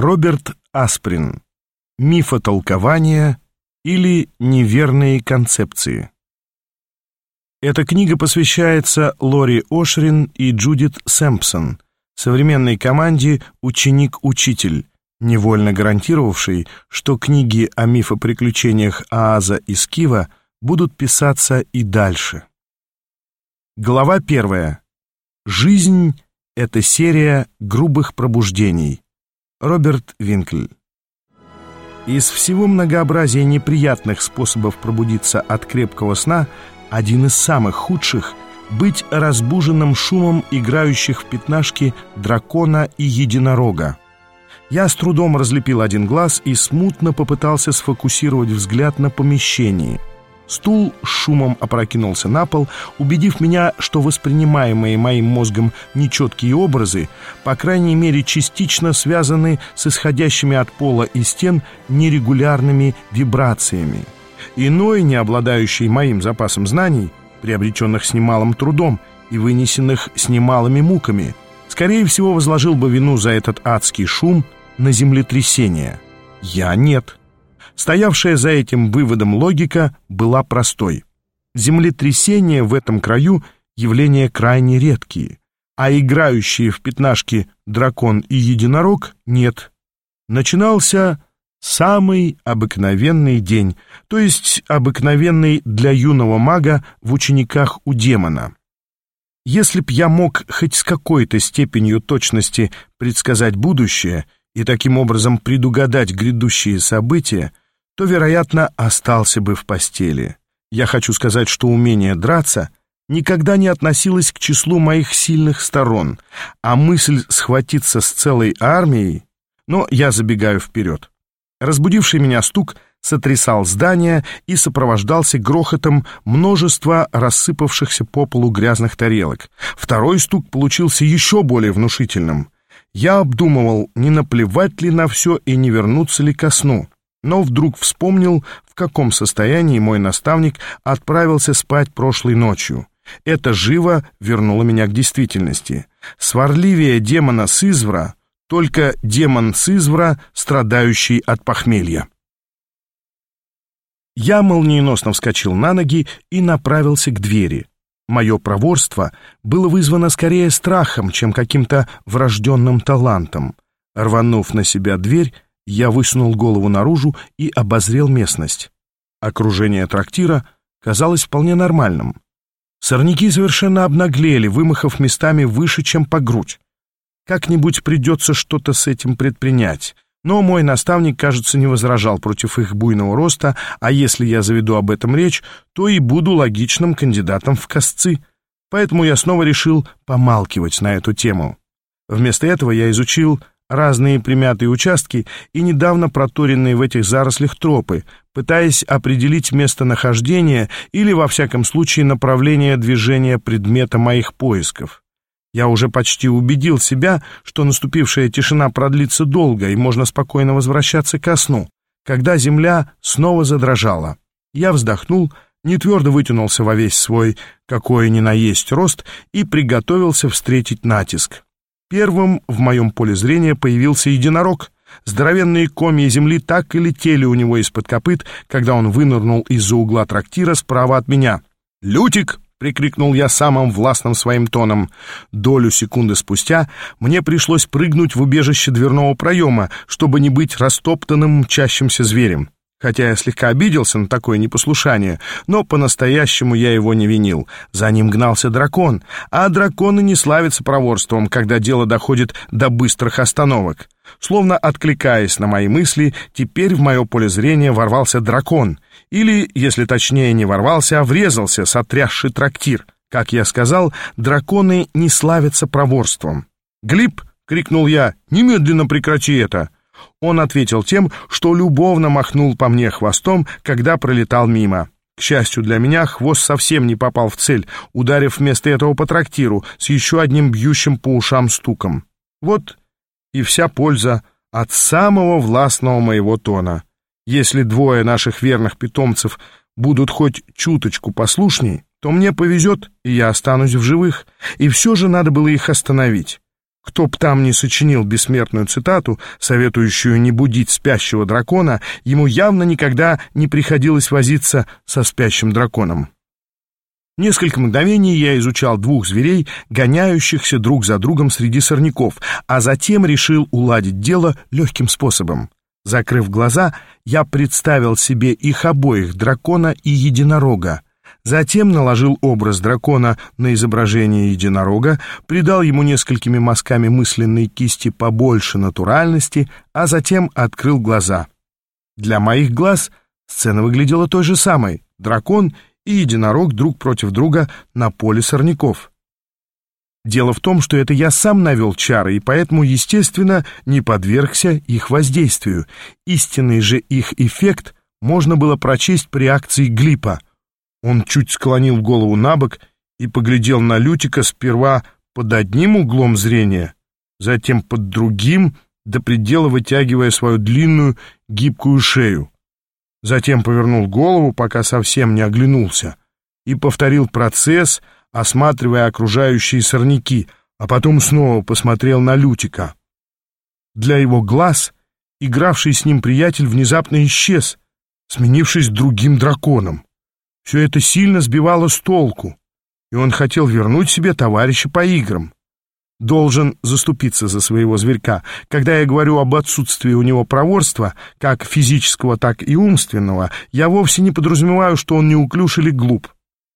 Роберт Асприн. Мифотолкование или неверные концепции. Эта книга посвящается Лори Ошрин и Джудит Сэмпсон, современной команде «Ученик-учитель», невольно гарантировавшей, что книги о мифоприключениях Ааза и Скива будут писаться и дальше. Глава первая. Жизнь — это серия грубых пробуждений. Роберт Винкль. Из всего многообразия неприятных способов пробудиться от крепкого сна один из самых худших — быть разбуженным шумом играющих в пятнашки дракона и единорога. Я с трудом разлепил один глаз и смутно попытался сфокусировать взгляд на помещении — Стул с шумом опрокинулся на пол, убедив меня, что воспринимаемые моим мозгом нечеткие образы, по крайней мере, частично связаны с исходящими от пола и стен нерегулярными вибрациями. Иной, не обладающий моим запасом знаний, приобретенных с немалым трудом и вынесенных с немалыми муками, скорее всего, возложил бы вину за этот адский шум на землетрясение. Я нет. Стоявшая за этим выводом логика была простой. Землетрясения в этом краю — явления крайне редкие, а играющие в пятнашки дракон и единорог нет. Начинался самый обыкновенный день, то есть обыкновенный для юного мага в учениках у демона. Если б я мог хоть с какой-то степенью точности предсказать будущее и таким образом предугадать грядущие события, то, вероятно, остался бы в постели. Я хочу сказать, что умение драться никогда не относилось к числу моих сильных сторон, а мысль схватиться с целой армией... Но я забегаю вперед. Разбудивший меня стук сотрясал здание и сопровождался грохотом множества рассыпавшихся по полу грязных тарелок. Второй стук получился еще более внушительным. Я обдумывал, не наплевать ли на все и не вернуться ли ко сну но вдруг вспомнил, в каком состоянии мой наставник отправился спать прошлой ночью. Это живо вернуло меня к действительности. Сварливее демона Сызвра, только демон Сызвра, страдающий от похмелья. Я молниеносно вскочил на ноги и направился к двери. Мое проворство было вызвано скорее страхом, чем каким-то врожденным талантом. Рванув на себя дверь, я высунул голову наружу и обозрел местность. Окружение трактира казалось вполне нормальным. Сорняки совершенно обнаглели, вымахав местами выше, чем по грудь. Как-нибудь придется что-то с этим предпринять. Но мой наставник, кажется, не возражал против их буйного роста, а если я заведу об этом речь, то и буду логичным кандидатом в косцы. Поэтому я снова решил помалкивать на эту тему. Вместо этого я изучил разные примятые участки и недавно проторенные в этих зарослях тропы, пытаясь определить местонахождение или, во всяком случае, направление движения предмета моих поисков. Я уже почти убедил себя, что наступившая тишина продлится долго и можно спокойно возвращаться ко сну, когда земля снова задрожала. Я вздохнул, не твердо вытянулся во весь свой какой ни на есть рост и приготовился встретить натиск. Первым в моем поле зрения появился единорог. Здоровенные комья земли так и летели у него из-под копыт, когда он вынырнул из-за угла трактира справа от меня. «Лютик!» — прикрикнул я самым властным своим тоном. Долю секунды спустя мне пришлось прыгнуть в убежище дверного проема, чтобы не быть растоптанным мчащимся зверем. Хотя я слегка обиделся на такое непослушание, но по-настоящему я его не винил. За ним гнался дракон, а драконы не славятся проворством, когда дело доходит до быстрых остановок. Словно откликаясь на мои мысли, теперь в мое поле зрения ворвался дракон. Или, если точнее, не ворвался, а врезался, сотрясший трактир. Как я сказал, драконы не славятся проворством. «Глиб!» — крикнул я. «Немедленно прекрати это!» Он ответил тем, что любовно махнул по мне хвостом, когда пролетал мимо. К счастью для меня, хвост совсем не попал в цель, ударив вместо этого по трактиру с еще одним бьющим по ушам стуком. Вот и вся польза от самого властного моего тона. Если двое наших верных питомцев будут хоть чуточку послушней, то мне повезет, и я останусь в живых, и все же надо было их остановить. Кто б там ни сочинил бессмертную цитату, советующую не будить спящего дракона, ему явно никогда не приходилось возиться со спящим драконом. Несколько мгновений я изучал двух зверей, гоняющихся друг за другом среди сорняков, а затем решил уладить дело легким способом. Закрыв глаза, я представил себе их обоих, дракона и единорога. Затем наложил образ дракона на изображение единорога, придал ему несколькими мазками мысленной кисти побольше натуральности, а затем открыл глаза. Для моих глаз сцена выглядела той же самой. Дракон и единорог друг против друга на поле сорняков. Дело в том, что это я сам навел чары, и поэтому, естественно, не подвергся их воздействию. Истинный же их эффект можно было прочесть при акции Глипа — он чуть склонил голову на бок и поглядел на Лютика сперва под одним углом зрения, затем под другим, до предела вытягивая свою длинную гибкую шею. Затем повернул голову, пока совсем не оглянулся, и повторил процесс, осматривая окружающие сорняки, а потом снова посмотрел на Лютика. Для его глаз игравший с ним приятель внезапно исчез, сменившись другим драконом. Все это сильно сбивало с толку, и он хотел вернуть себе товарища по играм. Должен заступиться за своего зверька. Когда я говорю об отсутствии у него проворства, как физического, так и умственного, я вовсе не подразумеваю, что он неуклюж или глуп.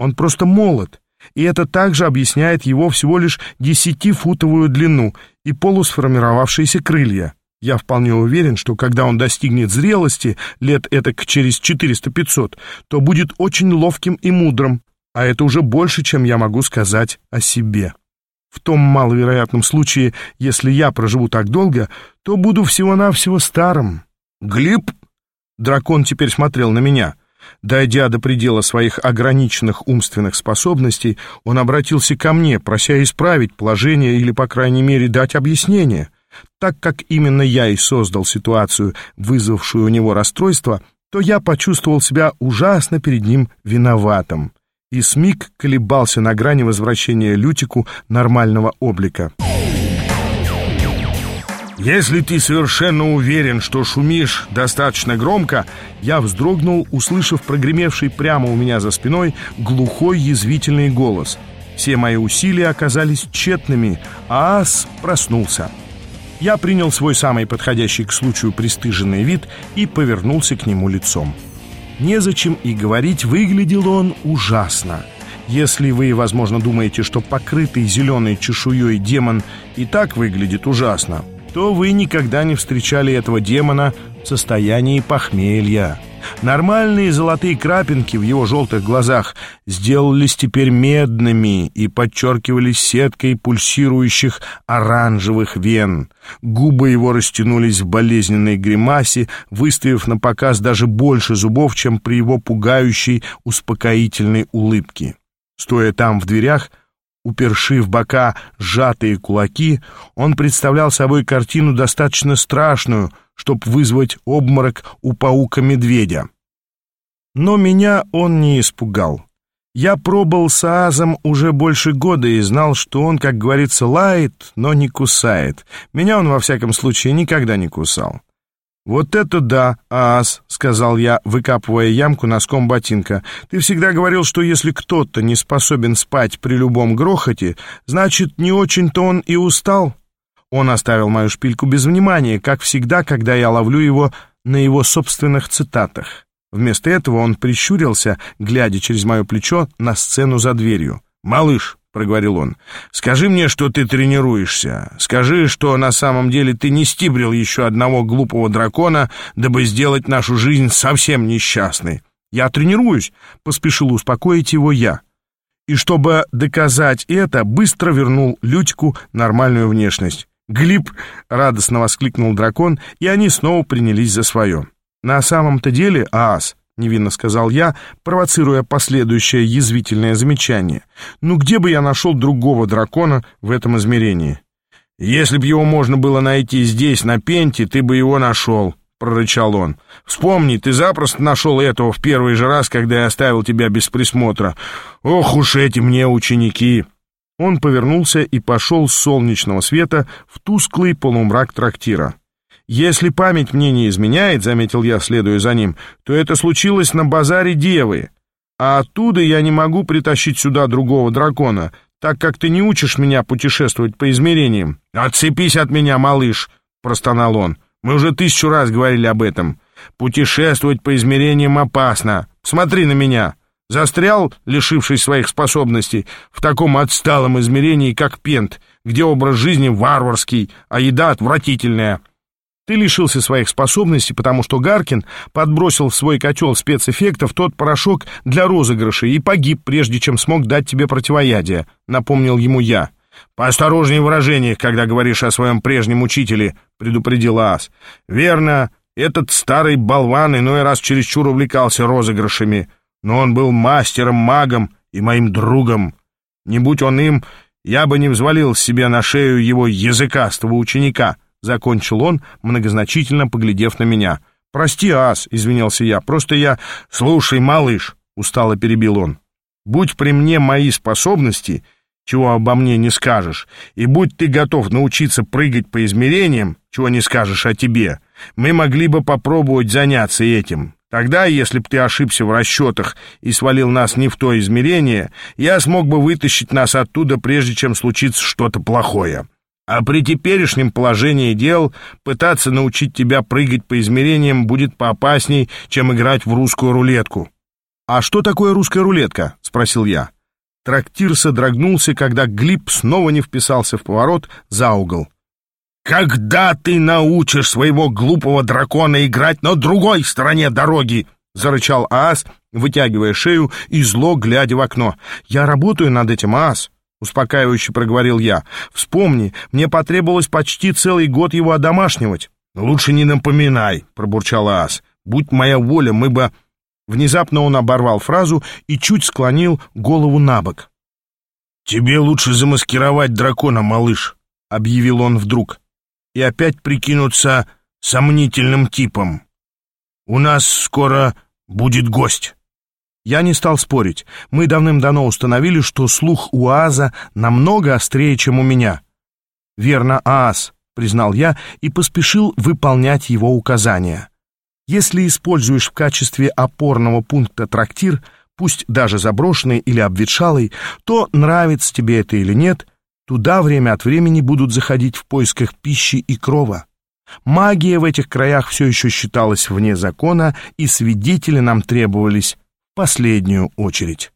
Он просто молод, и это также объясняет его всего лишь десятифутовую длину и полусформировавшиеся крылья. Я вполне уверен, что когда он достигнет зрелости, лет этак через 400-500, то будет очень ловким и мудрым, а это уже больше, чем я могу сказать о себе. В том маловероятном случае, если я проживу так долго, то буду всего-навсего старым. Глеб? Дракон теперь смотрел на меня. Дойдя до предела своих ограниченных умственных способностей, он обратился ко мне, прося исправить положение или, по крайней мере, дать объяснение — так как именно я и создал ситуацию, вызвавшую у него расстройство, то я почувствовал себя ужасно перед ним виноватым. И Смик колебался на грани возвращения Лютику нормального облика. «Если ты совершенно уверен, что шумишь достаточно громко», я вздрогнул, услышав прогремевший прямо у меня за спиной глухой язвительный голос. Все мои усилия оказались тщетными, а ас проснулся. Я принял свой самый подходящий к случаю пристыженный вид и повернулся к нему лицом. Незачем и говорить, выглядел он ужасно. Если вы, возможно, думаете, что покрытый зеленой чешуей демон и так выглядит ужасно, то вы никогда не встречали этого демона в состоянии похмелья. Нормальные золотые крапинки в его желтых глазах сделались теперь медными и подчеркивались сеткой пульсирующих оранжевых вен. Губы его растянулись в болезненной гримасе, выставив на показ даже больше зубов, чем при его пугающей успокоительной улыбке. Стоя там в дверях, уперши в бока сжатые кулаки, он представлял собой картину достаточно страшную — чтобы вызвать обморок у паука-медведя. Но меня он не испугал. Я пробыл с Аазом уже больше года и знал, что он, как говорится, лает, но не кусает. Меня он, во всяком случае, никогда не кусал. «Вот это да, Аас», — сказал я, выкапывая ямку носком ботинка. «Ты всегда говорил, что если кто-то не способен спать при любом грохоте, значит, не очень-то он и устал». Он оставил мою шпильку без внимания, как всегда, когда я ловлю его на его собственных цитатах. Вместо этого он прищурился, глядя через мое плечо на сцену за дверью. «Малыш», — проговорил он, — «скажи мне, что ты тренируешься. Скажи, что на самом деле ты не стибрил еще одного глупого дракона, дабы сделать нашу жизнь совсем несчастной». «Я тренируюсь», — поспешил успокоить его я. И чтобы доказать это, быстро вернул Лютику нормальную внешность. «Глиб!» — радостно воскликнул дракон, и они снова принялись за свое. «На самом-то деле, Аас», — невинно сказал я, провоцируя последующее язвительное замечание, «ну где бы я нашел другого дракона в этом измерении?» «Если б его можно было найти здесь, на Пенте, ты бы его нашел», — прорычал он. «Вспомни, ты запросто нашел этого в первый же раз, когда я оставил тебя без присмотра. Ох уж эти мне ученики!» Он повернулся и пошел с солнечного света в тусклый полумрак трактира. «Если память мне не изменяет, — заметил я, следуя за ним, — то это случилось на базаре Девы, а оттуда я не могу притащить сюда другого дракона, так как ты не учишь меня путешествовать по измерениям». «Отцепись от меня, малыш!» — простонал он. «Мы уже тысячу раз говорили об этом. Путешествовать по измерениям опасно. Смотри на меня!» Застрял, лишившись своих способностей, в таком отсталом измерении, как Пент, где образ жизни варварский, а еда отвратительная. Ты лишился своих способностей, потому что Гаркин подбросил в свой котел спецэффектов тот порошок для розыгрыша и погиб, прежде чем смог дать тебе противоядие, напомнил ему я. «Поосторожнее в выражениях, когда говоришь о своем прежнем учителе», — предупредил Ас. «Верно, этот старый болван иной раз чересчур увлекался розыгрышами но он был мастером-магом и моим другом. Не будь он им, я бы не взвалил себе на шею его языкастого ученика», — закончил он, многозначительно поглядев на меня. «Прости, ас», — извинился я, — «просто я...» «Слушай, малыш», — устало перебил он, — «будь при мне мои способности, чего обо мне не скажешь, и будь ты готов научиться прыгать по измерениям, чего не скажешь о тебе, мы могли бы попробовать заняться этим. Тогда, если б ты ошибся в расчетах и свалил нас не в то измерение, я смог бы вытащить нас оттуда, прежде чем случится что-то плохое. А при теперешнем положении дел пытаться научить тебя прыгать по измерениям будет поопасней, чем играть в русскую рулетку. «А что такое русская рулетка?» — спросил я. Трактир содрогнулся, когда Глиб снова не вписался в поворот за угол. «Когда ты научишь своего глупого дракона играть на другой стороне дороги?» — зарычал Аас, вытягивая шею и зло глядя в окно. «Я работаю над этим, Аас», — успокаивающе проговорил я. «Вспомни, мне потребовалось почти целый год его одомашнивать». «Лучше не напоминай», — пробурчал Аас. «Будь моя воля, мы бы...» Внезапно он оборвал фразу и чуть склонил голову на бок. «Тебе лучше замаскировать дракона, малыш», — объявил он вдруг и опять прикинуться сомнительным типом. У нас скоро будет гость. Я не стал спорить. Мы давным-давно установили, что слух у Ааза намного острее, чем у меня. «Верно, Ааз», — признал я и поспешил выполнять его указания. Если используешь в качестве опорного пункта трактир, пусть даже заброшенный или обветшалый, то, нравится тебе это или нет — Туда время от времени будут заходить в поисках пищи и крова. Магия в этих краях все еще считалась вне закона, и свидетели нам требовались последнюю очередь.